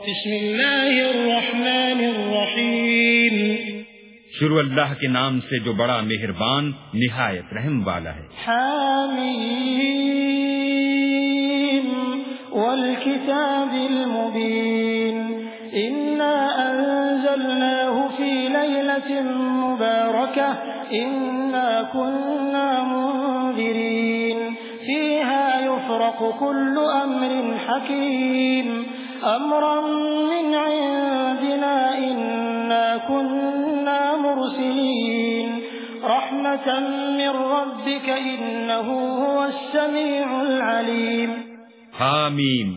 بسم اللہ الرحمن الرحیم۔ شروع اللہ کے نام سے جو بڑا مہربان نہایت رحم والا ہے۔ حامیم۔ والکتاب المبین۔ انا انزلناه في ليلة مباركة انا كنا منذرين فيها يفرق كل امر حكيم امرا من عندنا انا كنا مرسلين. رحمة من ربك انه هو السميع العليم. حامیم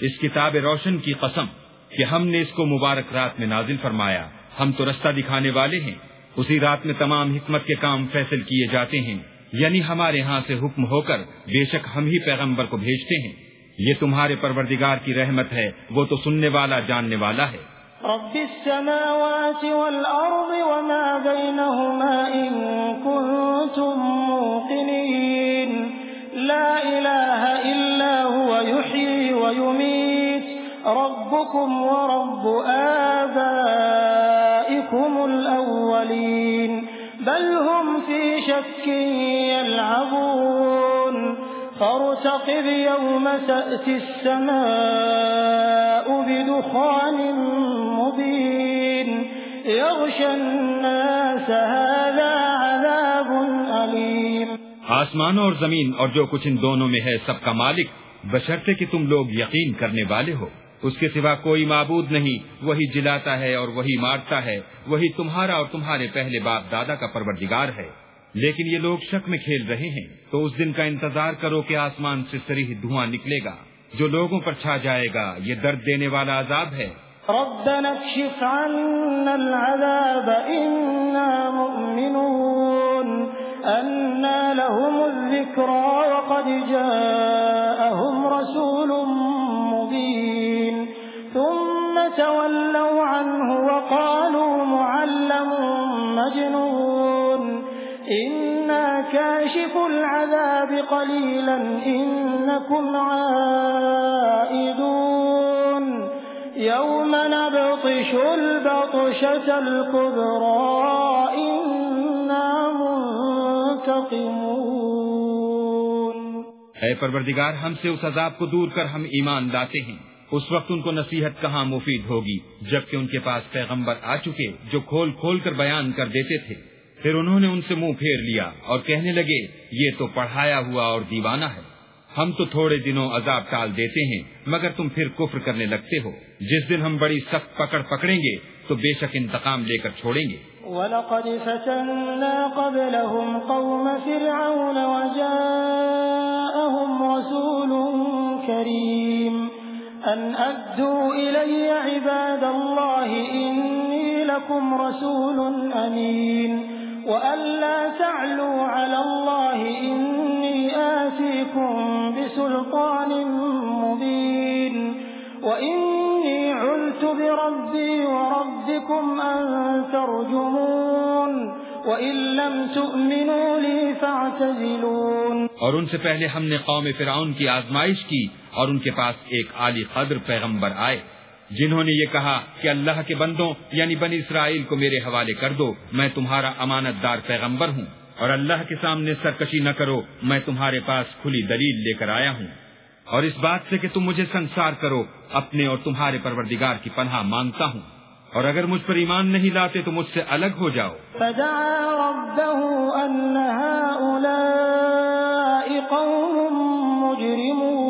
اس کتاب روشن کی قسم کہ ہم نے اس کو مبارک رات میں نازل فرمایا. ہم تو رستہ دکھانے والے ہیں. اسی رات میں تمام حکمت کے کام فیصل کیے جاتے ہیں. یعنی ہمارے ہاں سے حکم ہو کر بے شک ہم ہی پیغمبر کو بھیجتے ہیں. یہ تمہارے پروردگار کی رحمت ہے، وہ تو سننے والا، جاننے والا ہے۔ رب السماوات والأرض وما بينهما إن كنتم موقنين. لا إله إلا هو، يحيي ويميت. ربكم ورب آبائكم الأولين. بل هم في شك يلعبون. فارتقب يوم تأتي السماء بدخان مبين. يغشى الناس، هذا عذاب أليم. آسمانوں اور زمین اور جو کچھ ان دونوں میں ہے سب کا مالک، بشرطے کہ تم لوگ یقین کرنے والے ہو۔ اس کے سوا کوئی معبود نہیں، وہی جلاتا ہے اور وہی مارتا ہے، وہی تمہارا اور تمہارے پہلے باپ دادا کا پروردگار ہے۔ لیکن یہ لوگ شک میں کھیل رہے ہیں تو اس دن کا انتظار کرو کہ آسمان سے سریح دھواں نکلے گا۔ جو لوگوں پر چھا جائے گا، یہ درد دینے والا عذاب ہے۔ ربنا اكشف عنا العذاب إنا مؤمنون أنا لهم الذكرى وقد جاءهم رسول مبين ثم تولوا عنه وقالوا معلم مجنون۔ كاشف العذاب قليلا إنكم عائدون يوم نبطش البطشة الكبرى إنا منتقمون اے پروردگار، ہم سے اس عذاب کو دور کر ہم ایمان لاتے ہیں۔ اس وقت ان کو نصیحت کہاں مفید ہوگی؟ جبکہ ان کے پاس پیغمبر آ چکے جو کھول کھول کر بیان کر دیتے تھے۔ پھر انہوں نے ان سے منہ پھیر لیا اور کہنے لگے، یہ تو پڑھایا ہوا اور دیوانہ ہے۔ ہم تو تھوڑے دنوں عذاب ٹال دیتے ہیں، مگر تم پھر کفر کرنے لگتے ہو۔ جس دن ہم بڑی سخت پکڑ پکڑیں گے، تو بے شک انتقام لے کر چھوڑیں گے۔ ولقد فتنا قبلهم قوم فرعون وجاءهم رسول كريم أن أدوا إلي عباد الله إني لكم رسول أمين وأن تعلوا على الله إني آتيكم بسلطان مبين وإني بربي وربكم أن ترجمون وإن لم تؤمنوا لي فاعتزلون اور ان سے پہلے ہم نے قوم فرعون کی آزمائش کی اور ان کے پاس ایک عالی قدر پیغمبر آئے۔ جنہوں نے یہ کہا کہ اللہ کے بندوں یعنی بنی اسرائیل کو میرے حوالے کر دو، میں تمہارا امانت دار پیغمبر ہوں۔ اور اللہ کے سامنے سرکشی نہ کرو، میں تمہارے پاس کھلی دلیل لے کر آیا ہوں۔ اور اس بات سے کہ تم مجھے سنسار کرو، اپنے اور تمہارے پروردگار کی پناہ مانگتا ہوں۔ اور اگر مجھ پر ایمان نہیں لاتے تو مجھ سے الگ ہو جاؤ۔ فدعا ربه هؤلاء قوم مجرمون۔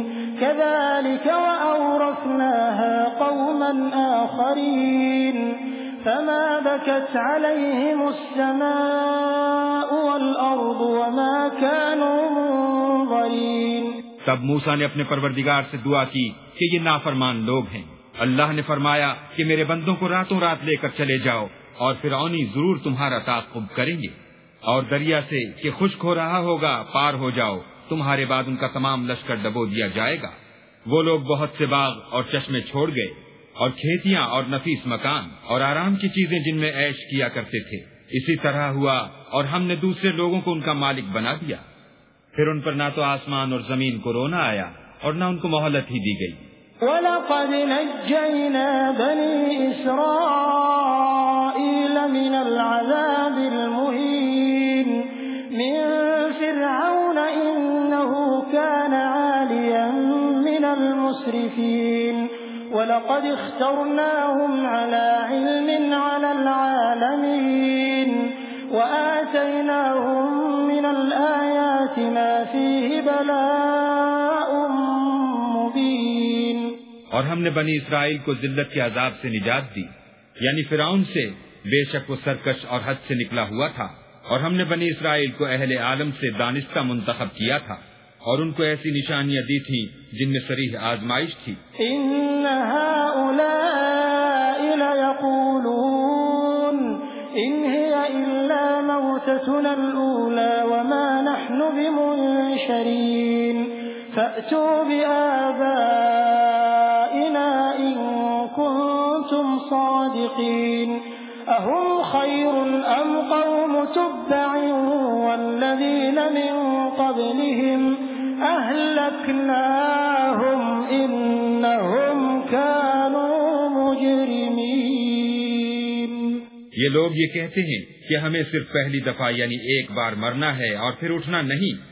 كذلك وأورثناها قوما آخرين فما بكت عليهم السماء والأرض وما كانوا منظرين تب موسا نے اپنے پروردگار سے دعا کی کہ یہ نافرمان لوگ ہیں۔ اللہ نے فرمایا کہ میرے بندوں کو راتوں رات لے کر چلے جاؤ اور فرعونی ضرور تمہارا تعقب کریں گے۔ اور دریا سے کہ خشک ہو رہا ہوگا پار ہو جاؤ، تمہارے بعد ان کا تمام لشکر ڈبو دیا جائے گا۔ وہ لوگ بہت سے باغ اور چشمے چھوڑ گئے اور کھیتیاں اور نفیس مکان اور آرام کی چیزیں جن میں عیش کیا کرتے تھے۔ اسی طرح ہوا اور ہم نے دوسرے لوگوں کو ان کا مالک بنا دیا۔ پھر ان پر نہ تو آسمان اور زمین کو رونا آیا اور نہ ان کو مہلت ہی دی گئی۔ وَلَقَدْ نَجَّيْنَا بَنِي إِسْرَائِيلَ مِنَ الْعَذَابِ الْمُهِينِ مِنْ الْمُسْرِفِينَ. وَلَقَدْ اخْتَرْنَاهُمْ عَلَى عِلْمٍ عَلَى الْعَالَمِينَ. وَآتَيْنَاهُمْ مِنَ الْآيَاتِ مَا فِيهِ بَلَاءٌ مُبِينٌ. اور ہم نے بنی اسرائیل کو ذلت کے عذاب سے نجات دی. یعنی فرعون سے بے شک وہ سرکش اور حد سے نکلا ہوا تھا. اور ہم نے بنی اسرائیل کو اہل عالم سے دانستہ منتخب کیا تھا. اور ان کو ایسی نشانیاں دی تھیں جن میں سریح آزمائش تھی۔ إن هؤلاء ليقولون إن هي إلا موتتنا وما نحن بمنشرين بآبائنا كنتم صادقين أهم خير أم قوم تبع والذين من قبلهم أهلكناهم إنهم كانوا مجرمين یہ لوگ یہ کہتے ہیں کہ ہمیں صرف پہلی دفعہ یعنی ایک بار مرنا ہے اور پھر اٹھنا نہیں۔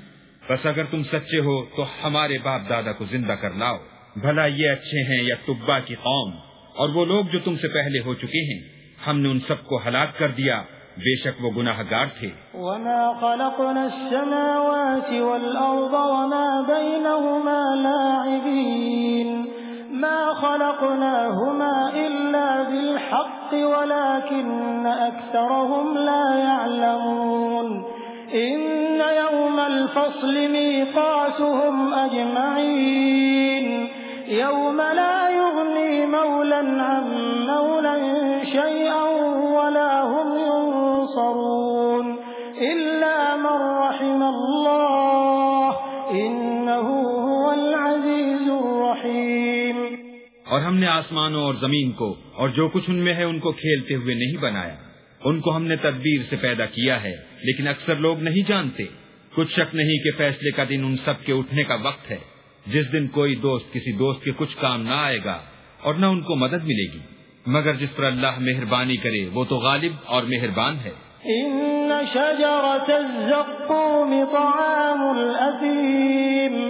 بس اگر تم سچے ہو تو ہمارے باپ دادا کو زندہ کر لاؤ۔ بھلا یہ اچھے ہیں یا تبا کی قوم۔ اور وہ لوگ جو تم سے پہلے ہو چکے ہیں، ہم نے ان سب کو ہلاک کر دیا۔ بے شک وہ گناہ گار تھے۔ وما خلقنا السماوات والأرض وما بينهما لاعبين۔ ما خلقناهما إلا بالحق ولكن أكثرهم لا يعلمون۔ إن يوم الفصل ميقاتهم أجمعين۔ يوم نے آسمانوں اور زمین کو اور جو کچھ ان میں ہے ان کو کھیلتے ہوئے نہیں بنایا۔ ان کو ہم نے تدبیر سے پیدا کیا ہے، لیکن اکثر لوگ نہیں جانتے۔ کچھ شک نہیں کہ فیصلے کا دن ان سب کے اٹھنے کا وقت ہے۔ جس دن کوئی دوست کسی دوست کے کچھ کام نہ آئے گا اور نہ ان کو مدد ملے گی۔ مگر جس پر اللہ مہربانی کرے، وہ تو غالب اور مہربان ہے۔ إن شجرة الزقوم طعام الأثيم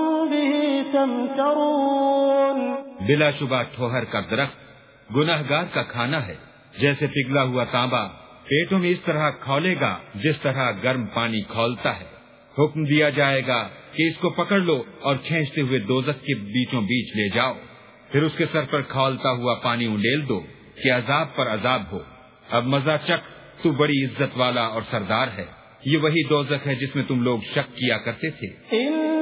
بلا شبہ ٹھوہر کا درخت گناہ گار کا کھانا ہے جیسے پگھلا ہوا تانبا پیٹوں میں اس طرح کھولے گا جس طرح گرم پانی کھولتا ہے۔ حکم دیا جائے گا کہ اس کو پکڑ لو اور کھینچتے ہوئے دوزک کے بیچوں بیچ لے جاؤ۔ پھر اس کے سر پر کھولتا ہوا پانی انڈیل دو کہ عذاب پر عذاب ہو۔ اب مزہ چک تو بڑی عزت والا اور سردار ہے۔ یہ وہی دوزک ہے جس میں تم لوگ شک کیا کرتے تھے۔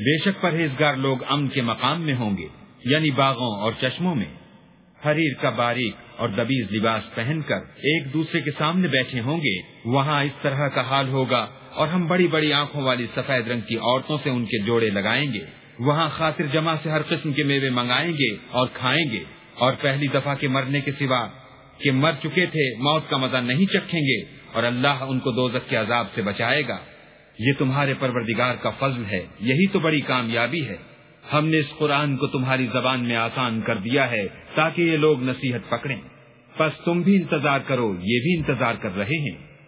بے شک پرہیزگار لوگ امن کے مقام میں ہوں گے یعنی باغوں اور چشموں میں۔ حریر کا باریک اور دبیز لباس پہن کر ایک دوسرے کے سامنے بیٹھے ہوں گے، وہاں اس طرح کا حال ہوگا اور ہم بڑی بڑی آنکھوں والی سفید رنگ کی عورتوں سے ان کے جوڑے لگائیں گے۔ وہاں خاطر جمع سے ہر قسم کے میوے منگائیں گے اور کھائیں گے۔ اور پہلی دفعہ کے مرنے کے سوا کہ مر چکے تھے، موت کا مزہ نہیں چکھیں گے اور اللہ ان کو دوزک کے عذاب سے بچائے گا۔ یہ تمہارے پروردگار کا فضل ہے، یہی تو بڑی کامیابی ہے۔ ہم نے اس قرآن کو تمہاری زبان میں آسان کر دیا ہے تاکہ یہ لوگ نصیحت پکڑیں۔ بس تم بھی انتظار کرو، یہ بھی انتظار کر رہے ہیں۔